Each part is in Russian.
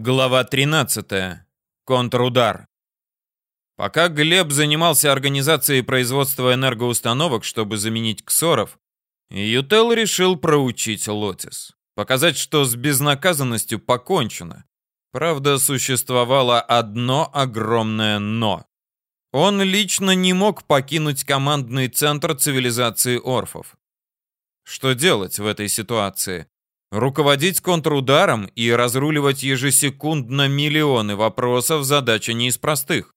Глава 13. Контрудар. Пока Глеб занимался организацией производства энергоустановок, чтобы заменить ксоров, Ютел решил проучить Лотис. Показать, что с безнаказанностью покончено. Правда, существовало одно огромное «но». Он лично не мог покинуть командный центр цивилизации орфов. Что делать в этой ситуации? Руководить контрударом и разруливать ежесекундно миллионы вопросов задача не из простых.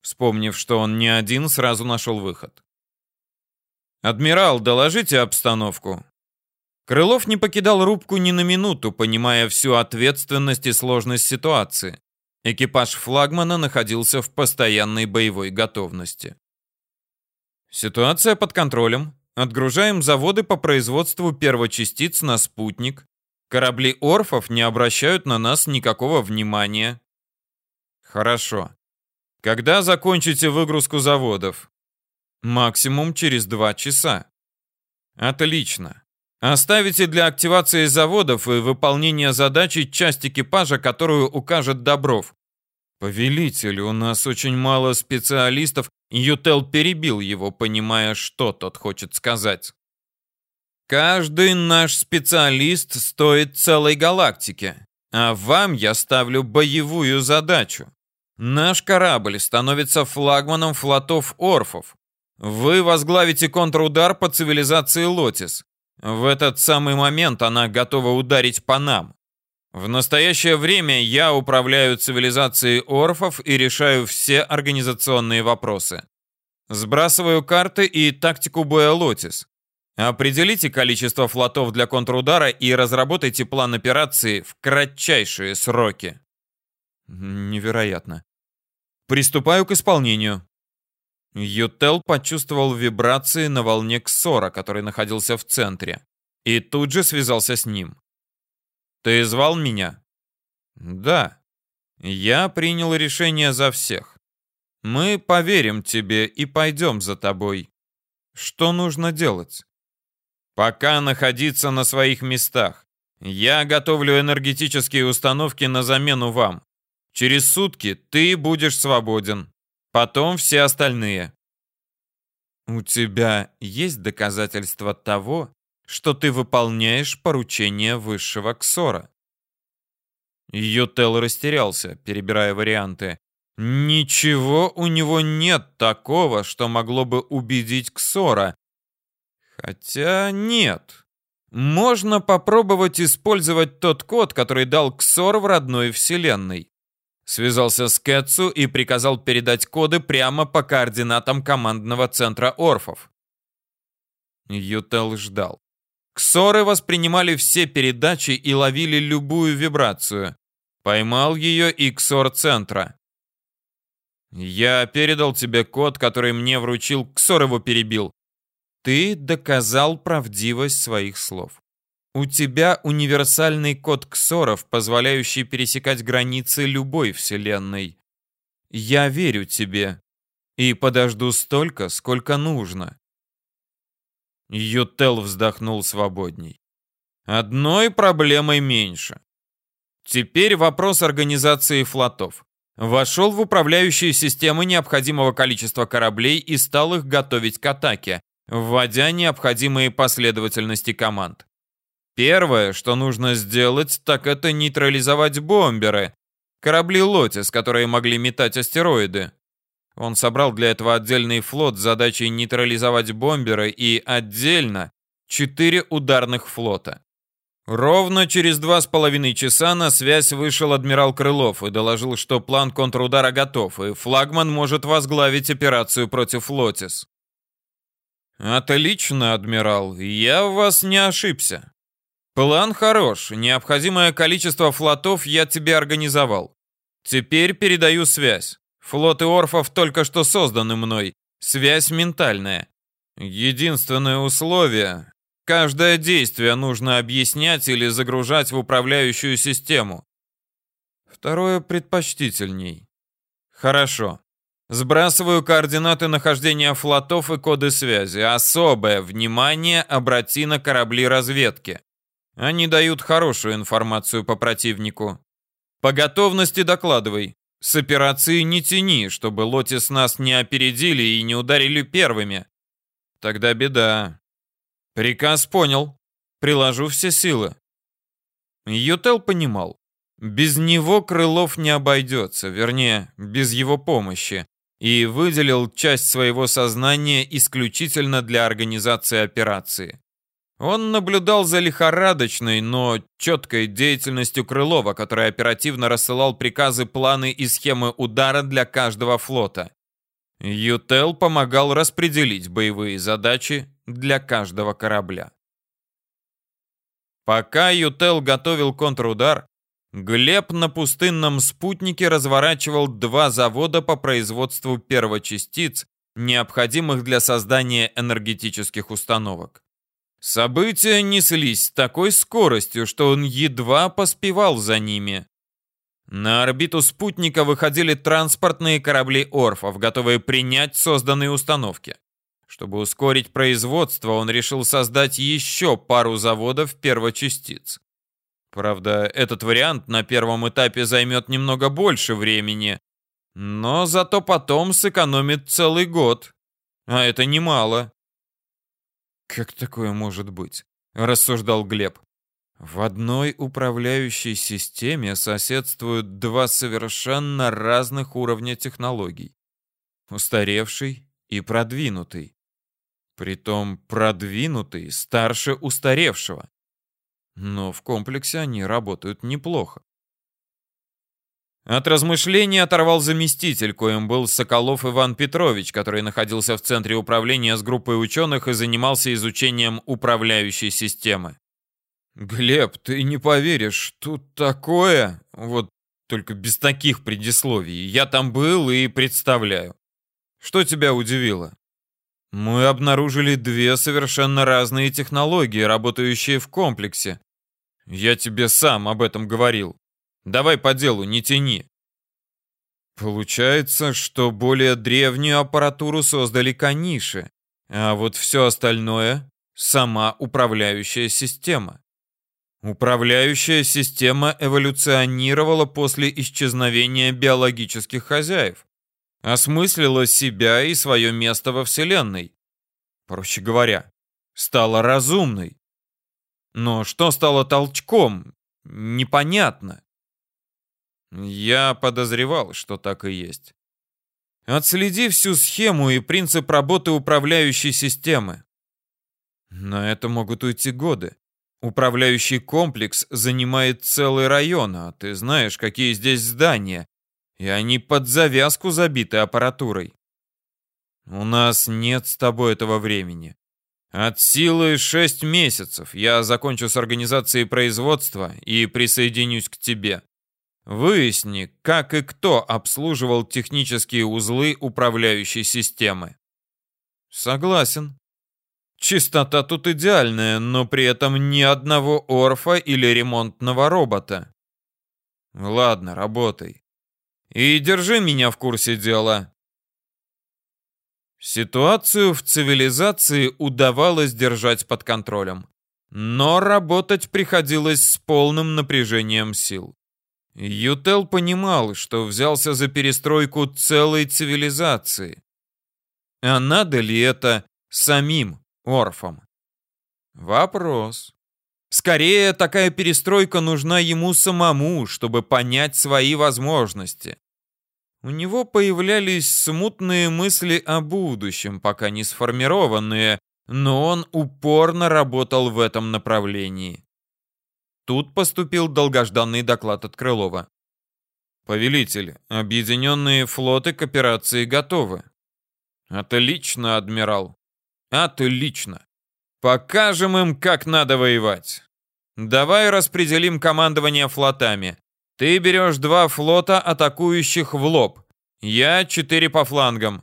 Вспомнив, что он не один, сразу нашел выход. «Адмирал, доложите обстановку». Крылов не покидал рубку ни на минуту, понимая всю ответственность и сложность ситуации. Экипаж флагмана находился в постоянной боевой готовности. Ситуация под контролем. Отгружаем заводы по производству первочастиц на спутник. Корабли орфов не обращают на нас никакого внимания. Хорошо. Когда закончите выгрузку заводов? Максимум через два часа. Отлично. Оставите для активации заводов и выполнения задачи часть экипажа, которую укажет Добров. Повелитель, у нас очень мало специалистов, Ютел перебил его, понимая, что тот хочет сказать. Каждый наш специалист стоит целой галактики, а вам я ставлю боевую задачу. Наш корабль становится флагманом флотов Орфов. Вы возглавите контрудар по цивилизации Лотис. В этот самый момент она готова ударить по нам. В настоящее время я управляю цивилизацией орфов и решаю все организационные вопросы. Сбрасываю карты и тактику боя Лотис. Определите количество флотов для контрудара и разработайте план операции в кратчайшие сроки. Невероятно. Приступаю к исполнению. Ютел почувствовал вибрации на волне Ксора, который находился в центре, и тут же связался с ним. Ты звал меня? Да. Я принял решение за всех. Мы поверим тебе и пойдем за тобой. Что нужно делать? Пока находиться на своих местах. Я готовлю энергетические установки на замену вам. Через сутки ты будешь свободен. Потом все остальные. У тебя есть доказательства того, что ты выполняешь поручение высшего Ксора. Ютел растерялся, перебирая варианты. Ничего у него нет такого, что могло бы убедить Ксора. Хотя нет. Можно попробовать использовать тот код, который дал Ксор в родной вселенной. Связался с Кэтсу и приказал передать коды прямо по координатам командного центра Орфов. Ютел ждал. Ксоры воспринимали все передачи и ловили любую вибрацию. Поймал ее и Ксор центра. Я передал тебе код, который мне вручил, Ксор его перебил. Ты доказал правдивость своих слов. У тебя универсальный код Ксоров, позволяющий пересекать границы любой вселенной. Я верю тебе и подожду столько, сколько нужно. Ютел вздохнул свободней. Одной проблемой меньше. Теперь вопрос организации флотов. Вошел в управляющие системы необходимого количества кораблей и стал их готовить к атаке, вводя необходимые последовательности команд. Первое, что нужно сделать, так это нейтрализовать бомберы, корабли Лотис, которые могли метать астероиды. Он собрал для этого отдельный флот с задачей нейтрализовать бомберы и отдельно четыре ударных флота. Ровно через два с половиной часа на связь вышел адмирал Крылов и доложил, что план контрудара готов, и флагман может возглавить операцию против Лотис. «Отлично, адмирал, я в вас не ошибся. План хорош, необходимое количество флотов я тебе организовал. Теперь передаю связь. Флоты орфов только что созданы мной. Связь ментальная. Единственное условие — каждое действие нужно объяснять или загружать в управляющую систему. Второе предпочтительней. Хорошо. Сбрасываю координаты нахождения флотов и коды связи. Особое внимание обрати на корабли разведки. Они дают хорошую информацию по противнику. По готовности докладывай. С операции не тяни, чтобы Лотис нас не опередили и не ударили первыми. Тогда беда. Приказ понял. Приложу все силы. Ютел понимал. Без него Крылов не обойдется, вернее, без его помощи, и выделил часть своего сознания исключительно для организации операции. Он наблюдал за лихорадочной, но четкой деятельностью Крылова, который оперативно рассылал приказы, планы и схемы удара для каждого флота. Ютел помогал распределить боевые задачи для каждого корабля. Пока Ютел готовил контрудар, Глеб на пустынном спутнике разворачивал два завода по производству первочастиц, необходимых для создания энергетических установок. События неслись с такой скоростью, что он едва поспевал за ними. На орбиту спутника выходили транспортные корабли Орфов, готовые принять созданные установки. Чтобы ускорить производство, он решил создать еще пару заводов первочастиц. Правда, этот вариант на первом этапе займет немного больше времени, но зато потом сэкономит целый год. А это немало. «Как такое может быть?» — рассуждал Глеб. «В одной управляющей системе соседствуют два совершенно разных уровня технологий. Устаревший и продвинутый. Притом продвинутый старше устаревшего. Но в комплексе они работают неплохо. От размышлений оторвал заместитель, коим был Соколов Иван Петрович, который находился в центре управления с группой ученых и занимался изучением управляющей системы. «Глеб, ты не поверишь, тут такое...» Вот только без таких предисловий. Я там был и представляю. Что тебя удивило? Мы обнаружили две совершенно разные технологии, работающие в комплексе. Я тебе сам об этом говорил. Давай по делу, не тяни. Получается, что более древнюю аппаратуру создали каниши, а вот все остальное — сама управляющая система. Управляющая система эволюционировала после исчезновения биологических хозяев, осмыслила себя и свое место во Вселенной. Проще говоря, стала разумной. Но что стало толчком, непонятно. Я подозревал, что так и есть. Отследи всю схему и принцип работы управляющей системы. На это могут уйти годы. Управляющий комплекс занимает целый район, а ты знаешь, какие здесь здания. И они под завязку забиты аппаратурой. У нас нет с тобой этого времени. От силы шесть месяцев я закончу с организацией производства и присоединюсь к тебе. Выясни, как и кто обслуживал технические узлы управляющей системы. Согласен. Чистота тут идеальная, но при этом ни одного орфа или ремонтного робота. Ладно, работай. И держи меня в курсе дела. Ситуацию в цивилизации удавалось держать под контролем. Но работать приходилось с полным напряжением сил. Ютел понимал, что взялся за перестройку целой цивилизации. А надо ли это самим орфам? Вопрос. Скорее, такая перестройка нужна ему самому, чтобы понять свои возможности. У него появлялись смутные мысли о будущем, пока не сформированные, но он упорно работал в этом направлении. Тут поступил долгожданный доклад от Крылова. «Повелитель, объединенные флоты к операции готовы». «Отлично, адмирал. Отлично. Покажем им, как надо воевать. Давай распределим командование флотами. Ты берешь два флота, атакующих в лоб. Я четыре по флангам».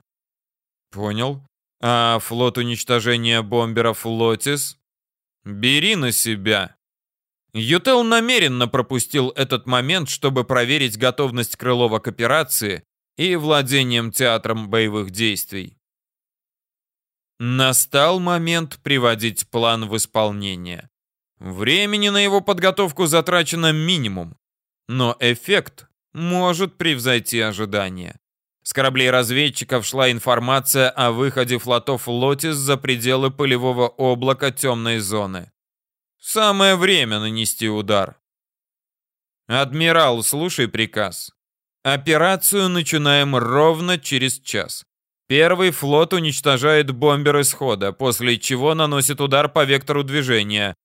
«Понял. А флот уничтожения бомберов Лотис?» «Бери на себя. Ютел намеренно пропустил этот момент, чтобы проверить готовность Крылова к операции и владением театром боевых действий. Настал момент приводить план в исполнение. Времени на его подготовку затрачено минимум. но эффект может превзойти ожидания. С кораблей разведчиков шла информация о выходе флотов «Лотис» за пределы пылевого облака темной зоны. Самое время нанести удар. «Адмирал, слушай приказ. Операцию начинаем ровно через час. Первый флот уничтожает бомбер исхода, после чего наносит удар по вектору движения.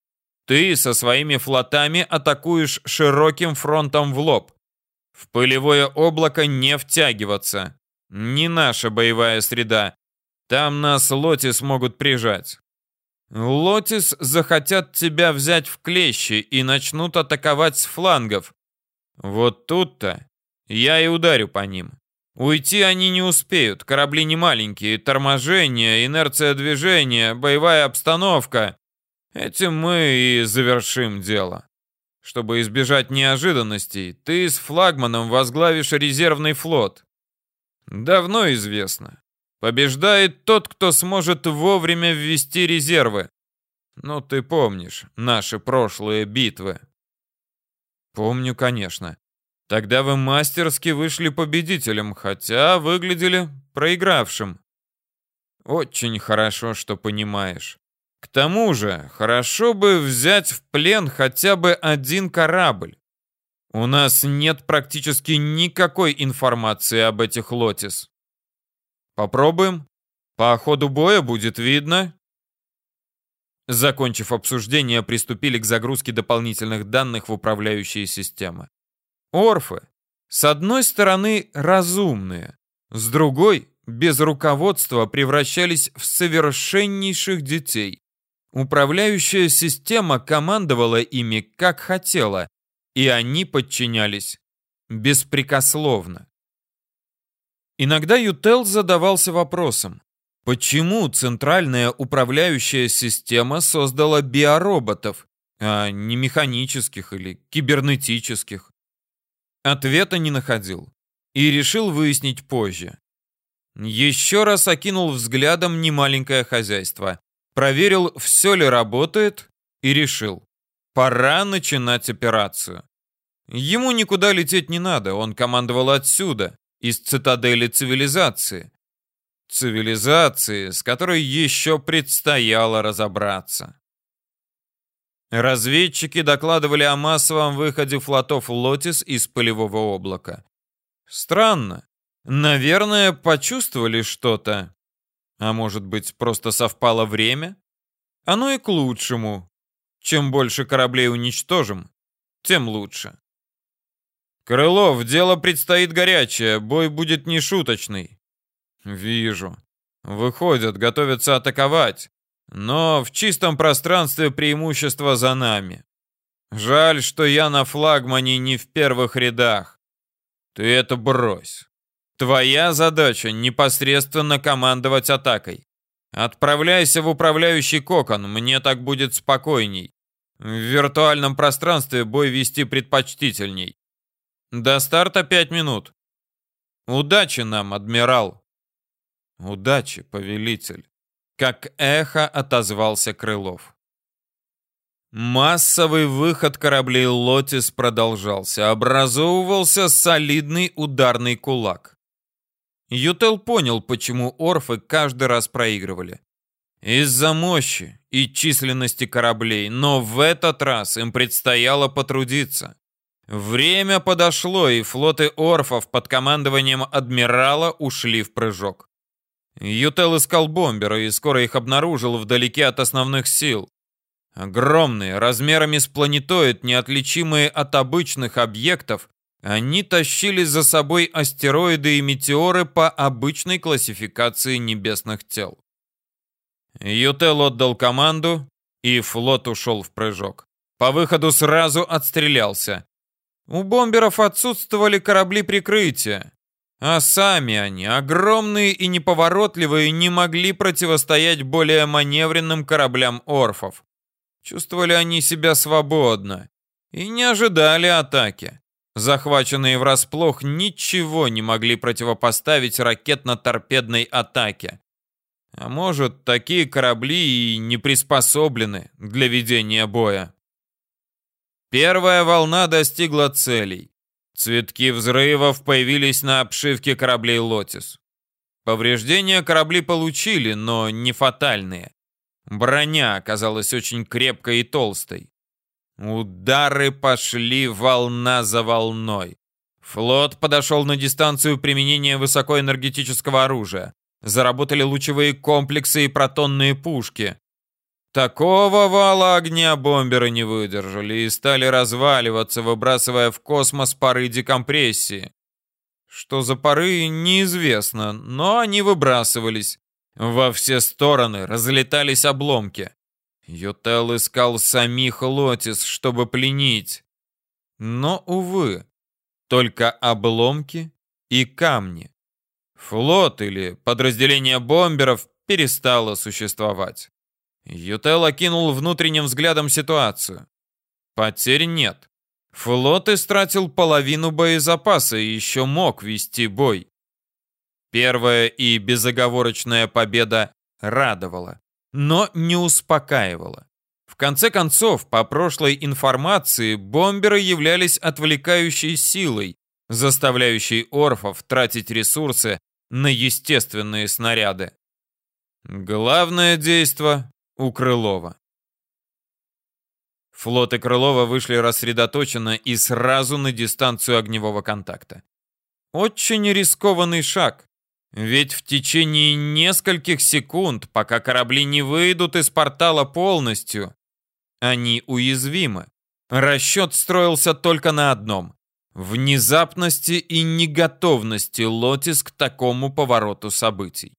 Ты со своими флотами атакуешь широким фронтом в лоб. В пылевое облако не втягиваться. Не наша боевая среда. Там нас Лотис могут прижать. Лотис захотят тебя взять в клещи и начнут атаковать с флангов. Вот тут-то я и ударю по ним. Уйти они не успеют, корабли не маленькие, торможение, инерция движения, боевая обстановка. Этим мы и завершим дело. Чтобы избежать неожиданностей, ты с флагманом возглавишь резервный флот. Давно известно. Побеждает тот, кто сможет вовремя ввести резервы. Ну, ты помнишь наши прошлые битвы. Помню, конечно. Тогда вы мастерски вышли победителем, хотя выглядели проигравшим. Очень хорошо, что понимаешь. К тому же, хорошо бы взять в плен хотя бы один корабль. У нас нет практически никакой информации об этих Лотис. Попробуем. По ходу боя будет видно. Закончив обсуждение, приступили к загрузке дополнительных данных в управляющие системы. Орфы, с одной стороны, разумные, с другой, без руководства превращались в совершеннейших детей. Управляющая система командовала ими как хотела, и они подчинялись беспрекословно. Иногда Ютел задавался вопросом, почему центральная управляющая система создала биороботов, а не механических или кибернетических. Ответа не находил и решил выяснить позже. Еще раз окинул взглядом немаленькое хозяйство, проверил, все ли работает, и решил, пора начинать операцию. Ему никуда лететь не надо, он командовал отсюда, из цитадели цивилизации. Цивилизации, с которой еще предстояло разобраться. Разведчики докладывали о массовом выходе флотов «Лотис» из пылевого облака. Странно. Наверное, почувствовали что-то. А может быть, просто совпало время? Оно и к лучшему. Чем больше кораблей уничтожим, тем лучше. Крылов, дело предстоит горячее, бой будет нешуточный. Вижу. Выходят, готовятся атаковать. Но в чистом пространстве преимущество за нами. Жаль, что я на флагмане не в первых рядах. Ты это брось. Твоя задача непосредственно командовать атакой. Отправляйся в управляющий кокон, мне так будет спокойней. В виртуальном пространстве бой вести предпочтительней. До старта пять минут. Удачи нам, адмирал. Удачи, повелитель. Как эхо отозвался Крылов. Массовый выход кораблей «Лотис» продолжался. Образовывался солидный ударный кулак. Ютел понял, почему орфы каждый раз проигрывали. Из-за мощи и численности кораблей, но в этот раз им предстояло потрудиться. Время подошло, и флоты орфов под командованием адмирала ушли в прыжок. Ютел искал бомберы и скоро их обнаружил вдалеке от основных сил. Огромные, размерами с планетоид, неотличимые от обычных объектов, они тащили за собой астероиды и метеоры по обычной классификации небесных тел. Ютел отдал команду, и флот ушел в прыжок. По выходу сразу отстрелялся. У бомберов отсутствовали корабли прикрытия. А сами они, огромные и неповоротливые, не могли противостоять более маневренным кораблям орфов. Чувствовали они себя свободно и не ожидали атаки. Захваченные врасплох ничего не могли противопоставить ракетно-торпедной атаке. А может, такие корабли и не приспособлены для ведения боя. Первая волна достигла целей. Цветки взрывов появились на обшивке кораблей «Лотис». Повреждения корабли получили, но не фатальные. Броня оказалась очень крепкой и толстой. Удары пошли волна за волной. Флот подошел на дистанцию применения высокоэнергетического оружия. Заработали лучевые комплексы и протонные пушки. Такого вала огня бомберы не выдержали и стали разваливаться, выбрасывая в космос пары декомпрессии. Что за пары, неизвестно, но они выбрасывались. Во все стороны разлетались обломки. Ютел искал самих Лотис, чтобы пленить. Но, увы, только обломки и камни. Флот или подразделение бомберов перестало существовать. Ютел окинул внутренним взглядом ситуацию. Потерь нет. Флот истратил половину боезапаса и еще мог вести бой. Первая и безоговорочная победа радовала, но не успокаивала. В конце концов, по прошлой информации, бомберы являлись отвлекающей силой, заставляющей орфов тратить ресурсы на естественные снаряды. Главное действо у Крылова. Флоты Крылова вышли рассредоточенно и сразу на дистанцию огневого контакта. Очень рискованный шаг, ведь в течение нескольких секунд, пока корабли не выйдут из портала полностью, они уязвимы. Расчет строился только на одном — внезапности и неготовности Лотис к такому повороту событий.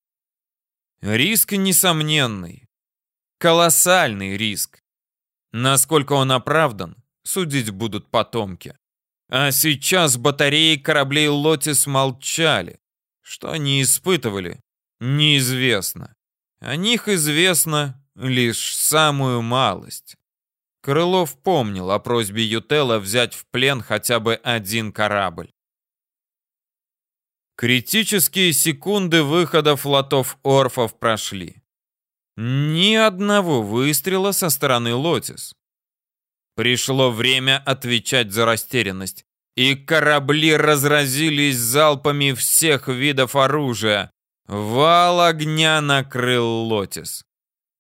Риск несомненный, Колоссальный риск. Насколько он оправдан, судить будут потомки. А сейчас батареи кораблей Лотис молчали. Что они испытывали, неизвестно. О них известно лишь самую малость. Крылов помнил о просьбе Ютела взять в плен хотя бы один корабль. Критические секунды выхода флотов Орфов прошли. Ни одного выстрела со стороны Лотис. Пришло время отвечать за растерянность, и корабли разразились залпами всех видов оружия. Вал огня накрыл Лотис.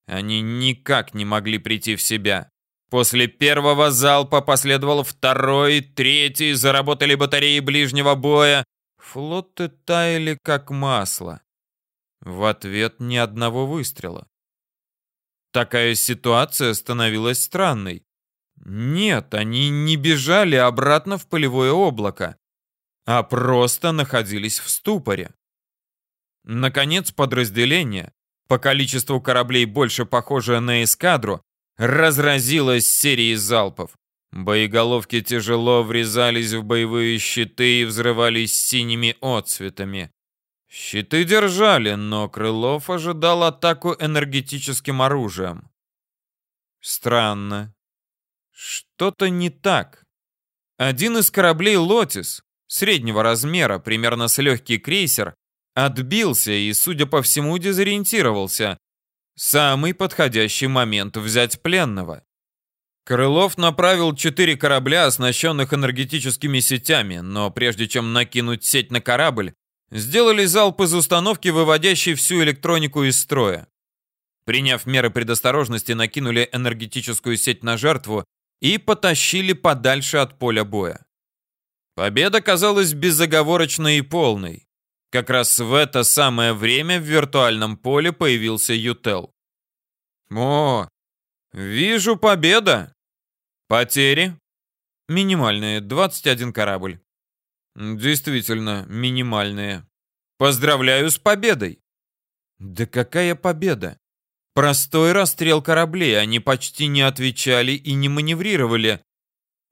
Они никак не могли прийти в себя. После первого залпа последовал второй, третий, заработали батареи ближнего боя. Флоты таяли как масло. В ответ ни одного выстрела. Такая ситуация становилась странной. Нет, они не бежали обратно в полевое облако, а просто находились в ступоре. Наконец, подразделение, по количеству кораблей больше похожее на эскадру, разразилось серией залпов. Боеголовки тяжело врезались в боевые щиты и взрывались синими отцветами. Щиты держали, но Крылов ожидал атаку энергетическим оружием. Странно. Что-то не так. Один из кораблей «Лотис», среднего размера, примерно с легкий крейсер, отбился и, судя по всему, дезориентировался. Самый подходящий момент взять пленного. Крылов направил четыре корабля, оснащенных энергетическими сетями, но прежде чем накинуть сеть на корабль, сделали залп из установки, выводящей всю электронику из строя. Приняв меры предосторожности, накинули энергетическую сеть на жертву и потащили подальше от поля боя. Победа казалась безоговорочной и полной. Как раз в это самое время в виртуальном поле появился Ютел. «О, вижу победа!» «Потери?» «Минимальные, 21 корабль». Действительно, минимальные. Поздравляю с победой. Да какая победа? Простой расстрел кораблей, они почти не отвечали и не маневрировали.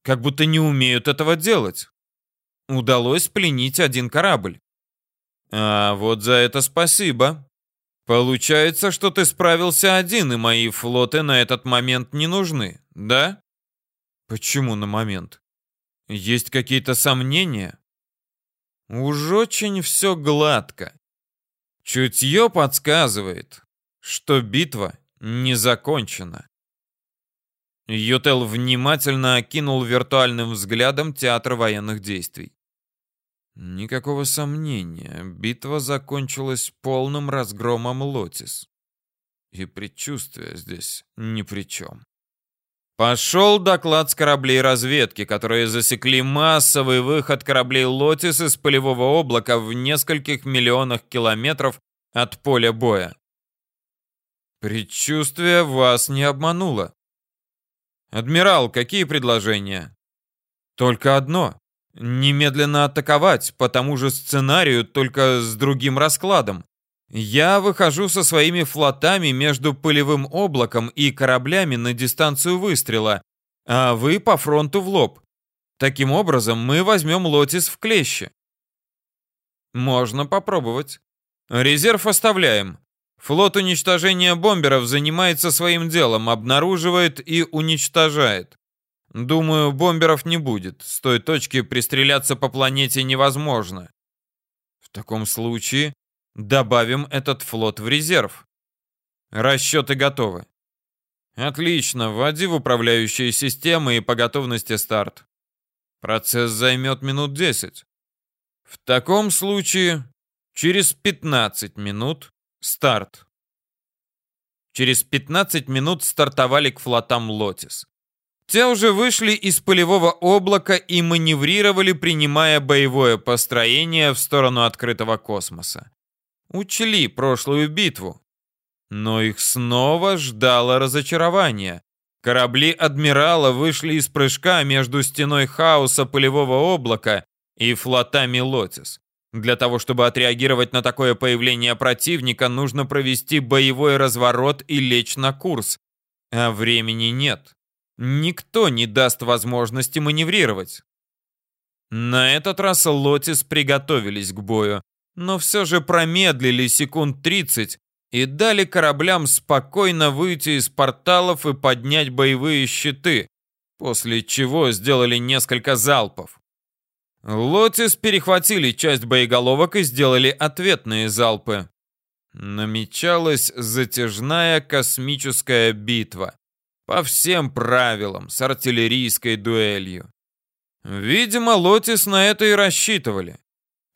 Как будто не умеют этого делать. Удалось пленить один корабль. А вот за это спасибо. Получается, что ты справился один, и мои флоты на этот момент не нужны, да? Почему на момент? Есть какие-то сомнения? Уж очень все гладко. Чутье подсказывает, что битва не закончена. Ютел внимательно окинул виртуальным взглядом театр военных действий. Никакого сомнения, битва закончилась полным разгромом Лотис. И предчувствие здесь ни при чем. Пошел доклад с кораблей разведки, которые засекли массовый выход кораблей «Лотис» из полевого облака в нескольких миллионах километров от поля боя. Предчувствие вас не обмануло. Адмирал, какие предложения? Только одно. Немедленно атаковать по тому же сценарию, только с другим раскладом. Я выхожу со своими флотами между пылевым облаком и кораблями на дистанцию выстрела, а вы по фронту в лоб. Таким образом, мы возьмем Лотис в клещи. Можно попробовать. Резерв оставляем. Флот уничтожения бомберов занимается своим делом, обнаруживает и уничтожает. Думаю, бомберов не будет. С той точки пристреляться по планете невозможно. В таком случае добавим этот флот в резерв. Расчеты готовы. Отлично, вводи в управляющие системы и по готовности старт. Процесс займет минут 10. В таком случае через 15 минут Старт. Через 15 минут стартовали к флотам «Лотис». Те уже вышли из полевого облака и маневрировали, принимая боевое построение в сторону открытого космоса. Учли прошлую битву. Но их снова ждало разочарование. Корабли адмирала вышли из прыжка между стеной хаоса полевого облака и флотами «Лотис». Для того, чтобы отреагировать на такое появление противника, нужно провести боевой разворот и лечь на курс. А времени нет. Никто не даст возможности маневрировать. На этот раз Лотис приготовились к бою, но все же промедлили секунд 30 и дали кораблям спокойно выйти из порталов и поднять боевые щиты, после чего сделали несколько залпов. Лотис перехватили часть боеголовок и сделали ответные залпы. Намечалась затяжная космическая битва. По всем правилам, с артиллерийской дуэлью. Видимо, Лотис на это и рассчитывали.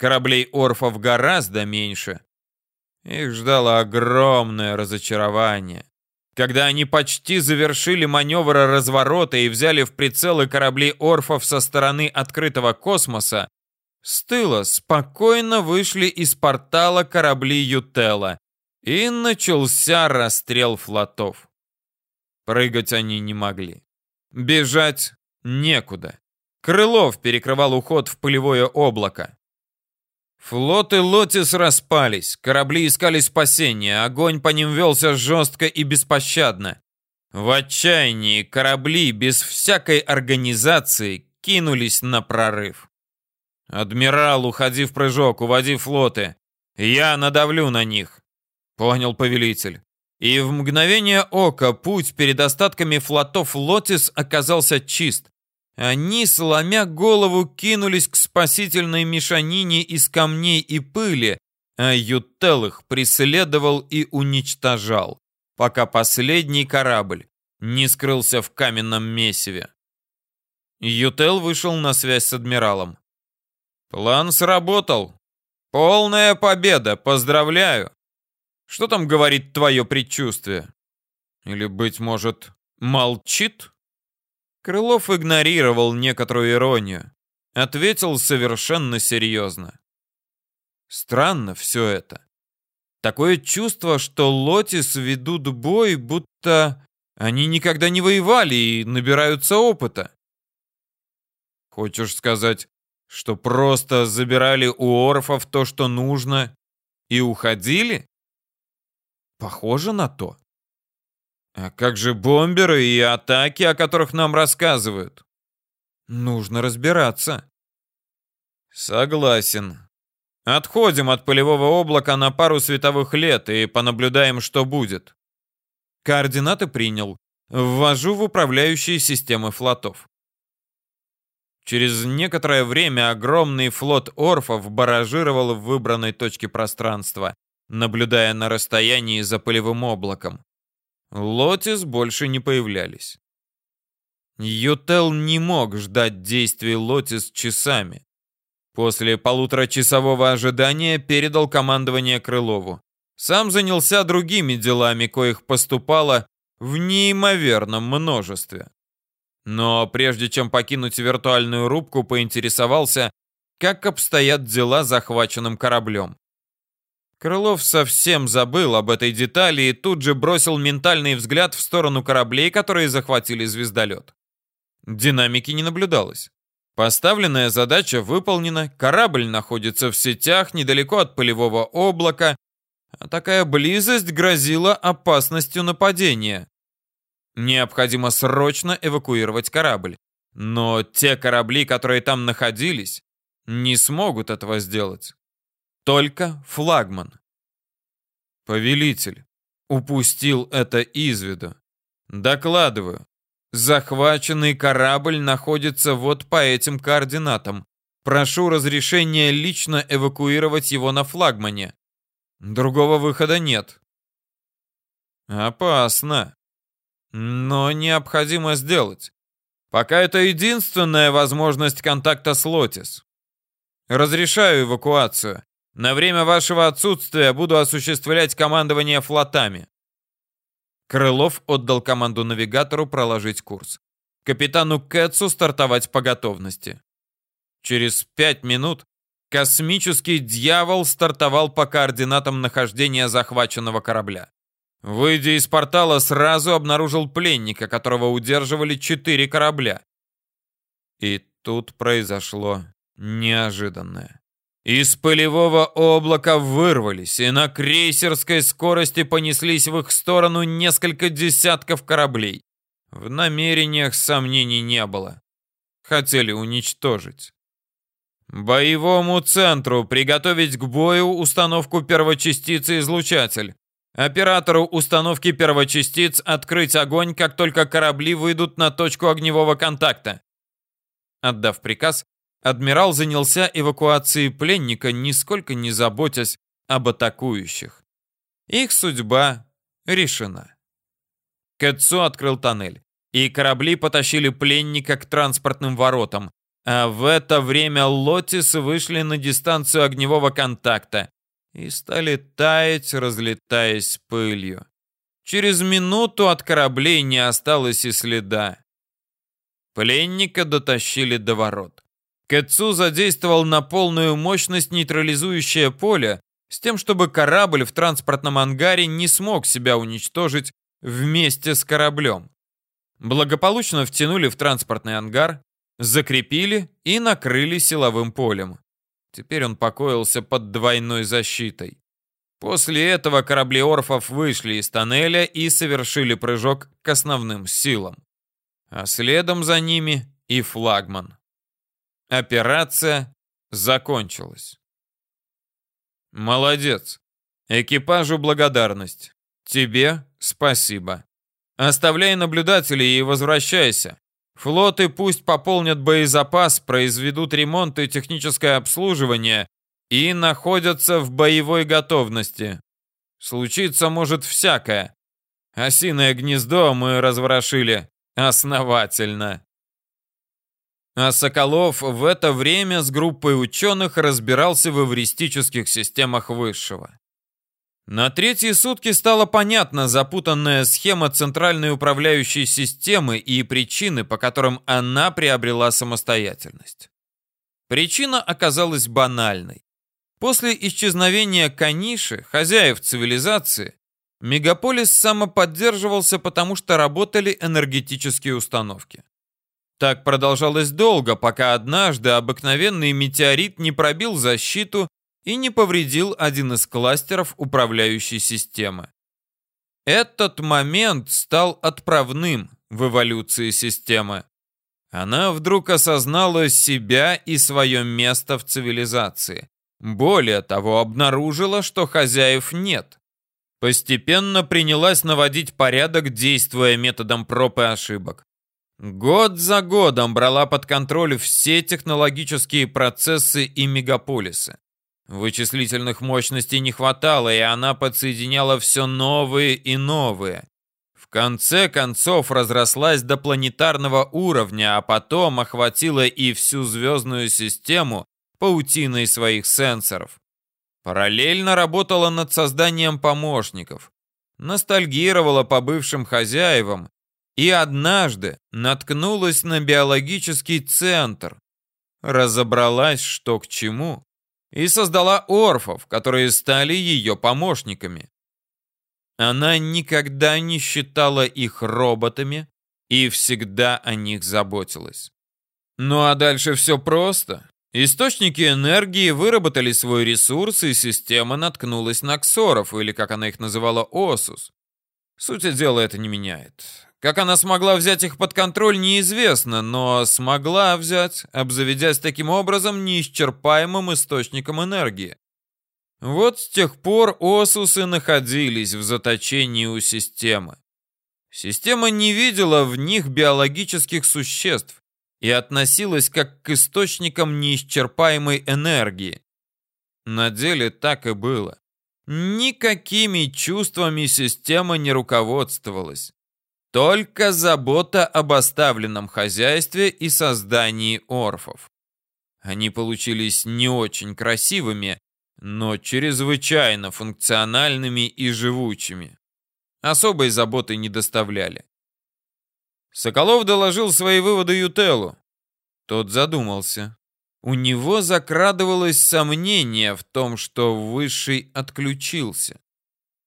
Кораблей Орфов гораздо меньше. Их ждало огромное разочарование. Когда они почти завершили маневр разворота и взяли в прицелы корабли Орфов со стороны открытого космоса, с тыла спокойно вышли из портала корабли Ютела, и начался расстрел флотов. Прыгать они не могли. Бежать некуда. Крылов перекрывал уход в пылевое облако. Флоты Лотис распались, корабли искали спасения, огонь по ним велся жестко и беспощадно. В отчаянии корабли без всякой организации кинулись на прорыв. «Адмирал, уходи в прыжок, уводи флоты. Я надавлю на них», — понял повелитель. И в мгновение ока путь перед остатками флотов Лотис оказался чист. Они, сломя голову, кинулись к спасительной мешанине из камней и пыли, а Ютел их преследовал и уничтожал, пока последний корабль не скрылся в каменном месиве. Ютел вышел на связь с адмиралом. «План сработал. Полная победа, поздравляю. Что там говорит твое предчувствие? Или, быть может, молчит?» Крылов игнорировал некоторую иронию. Ответил совершенно серьезно. Странно все это. Такое чувство, что Лотис ведут бой, будто они никогда не воевали и набираются опыта. Хочешь сказать, что просто забирали у орфов то, что нужно, и уходили? Похоже на то. А как же бомберы и атаки, о которых нам рассказывают? Нужно разбираться. Согласен. Отходим от полевого облака на пару световых лет и понаблюдаем, что будет. Координаты принял. Ввожу в управляющие системы флотов. Через некоторое время огромный флот орфов баражировал в выбранной точке пространства, наблюдая на расстоянии за полевым облаком. Лотис больше не появлялись. Ютел не мог ждать действий Лотис часами. После полуторачасового ожидания передал командование Крылову. Сам занялся другими делами, коих поступало в неимоверном множестве. Но прежде чем покинуть виртуальную рубку, поинтересовался, как обстоят дела захваченным кораблем. Крылов совсем забыл об этой детали и тут же бросил ментальный взгляд в сторону кораблей, которые захватили звездолет. Динамики не наблюдалось. Поставленная задача выполнена, корабль находится в сетях недалеко от полевого облака, а такая близость грозила опасностью нападения. Необходимо срочно эвакуировать корабль. Но те корабли, которые там находились, не смогут этого сделать. Только флагман. Повелитель. Упустил это из виду. Докладываю. Захваченный корабль находится вот по этим координатам. Прошу разрешения лично эвакуировать его на флагмане. Другого выхода нет. Опасно. Но необходимо сделать. Пока это единственная возможность контакта с Лотис. Разрешаю эвакуацию. На время вашего отсутствия буду осуществлять командование флотами. Крылов отдал команду навигатору проложить курс. Капитану Кэтсу стартовать по готовности. Через пять минут космический дьявол стартовал по координатам нахождения захваченного корабля. Выйдя из портала, сразу обнаружил пленника, которого удерживали четыре корабля. И тут произошло неожиданное. Из пылевого облака вырвались, и на крейсерской скорости понеслись в их сторону несколько десятков кораблей. В намерениях сомнений не было. Хотели уничтожить. Боевому центру приготовить к бою установку первочастицы излучатель. Оператору установки первочастиц открыть огонь, как только корабли выйдут на точку огневого контакта. Отдав приказ, адмирал занялся эвакуацией пленника, нисколько не заботясь об атакующих. Их судьба решена. Кэтсу открыл тоннель, и корабли потащили пленника к транспортным воротам, а в это время Лотис вышли на дистанцию огневого контакта и стали таять, разлетаясь пылью. Через минуту от кораблей не осталось и следа. Пленника дотащили до ворот. Кэтсу задействовал на полную мощность нейтрализующее поле с тем, чтобы корабль в транспортном ангаре не смог себя уничтожить вместе с кораблем. Благополучно втянули в транспортный ангар, закрепили и накрыли силовым полем. Теперь он покоился под двойной защитой. После этого корабли Орфов вышли из тоннеля и совершили прыжок к основным силам. А следом за ними и флагман. Операция закончилась. Молодец. Экипажу благодарность. Тебе спасибо. Оставляй наблюдателей и возвращайся. Флоты пусть пополнят боезапас, произведут ремонт и техническое обслуживание и находятся в боевой готовности. Случиться может всякое. Осиное гнездо мы разворошили основательно. А Соколов в это время с группой ученых разбирался в эвристических системах Высшего. На третьи сутки стала понятна запутанная схема центральной управляющей системы и причины, по которым она приобрела самостоятельность. Причина оказалась банальной. После исчезновения Каниши, хозяев цивилизации, мегаполис самоподдерживался, потому что работали энергетические установки. Так продолжалось долго, пока однажды обыкновенный метеорит не пробил защиту и не повредил один из кластеров управляющей системы. Этот момент стал отправным в эволюции системы. Она вдруг осознала себя и свое место в цивилизации. Более того, обнаружила, что хозяев нет. Постепенно принялась наводить порядок, действуя методом проб и ошибок. Год за годом брала под контроль все технологические процессы и мегаполисы. Вычислительных мощностей не хватало, и она подсоединяла все новые и новые. В конце концов разрослась до планетарного уровня, а потом охватила и всю звездную систему паутиной своих сенсоров. Параллельно работала над созданием помощников, ностальгировала по бывшим хозяевам и однажды наткнулась на биологический центр, разобралась, что к чему, и создала орфов, которые стали ее помощниками. Она никогда не считала их роботами и всегда о них заботилась. Ну а дальше все просто. Источники энергии выработали свой ресурс, и система наткнулась на ксоров, или, как она их называла, осус. Суть дела это не меняет. Как она смогла взять их под контроль, неизвестно, но смогла взять, обзаведясь таким образом неисчерпаемым источником энергии. Вот с тех пор осусы находились в заточении у системы. Система не видела в них биологических существ и относилась как к источникам неисчерпаемой энергии. На деле так и было. Никакими чувствами система не руководствовалась. Только забота об оставленном хозяйстве и создании орфов. Они получились не очень красивыми, но чрезвычайно функциональными и живучими. Особой заботы не доставляли. Соколов доложил свои выводы Ютелу. Тот задумался. У него закрадывалось сомнение в том, что Высший отключился.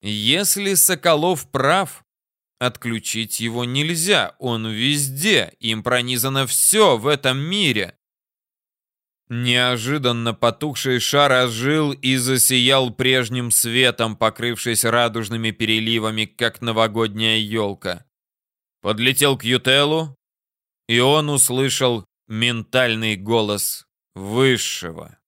Если Соколов прав, отключить его нельзя, он везде, им пронизано все в этом мире. Неожиданно потухший шар ожил и засиял прежним светом, покрывшись радужными переливами, как новогодняя елка. Подлетел к Ютелу, и он услышал ментальный голос Высшего.